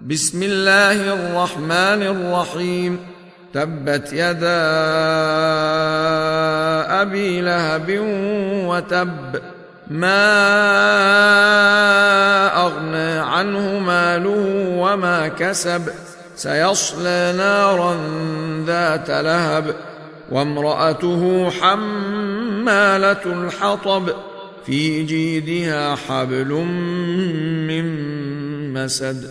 بسم الله الرحمن الرحيم. تبت يدا أبي لهب وتب. ما أغنى عنه ماله وما كسب. سيصلى نارا ذات لهب. وامرأته حمالة الحطب. في جيدها حبل من مسد.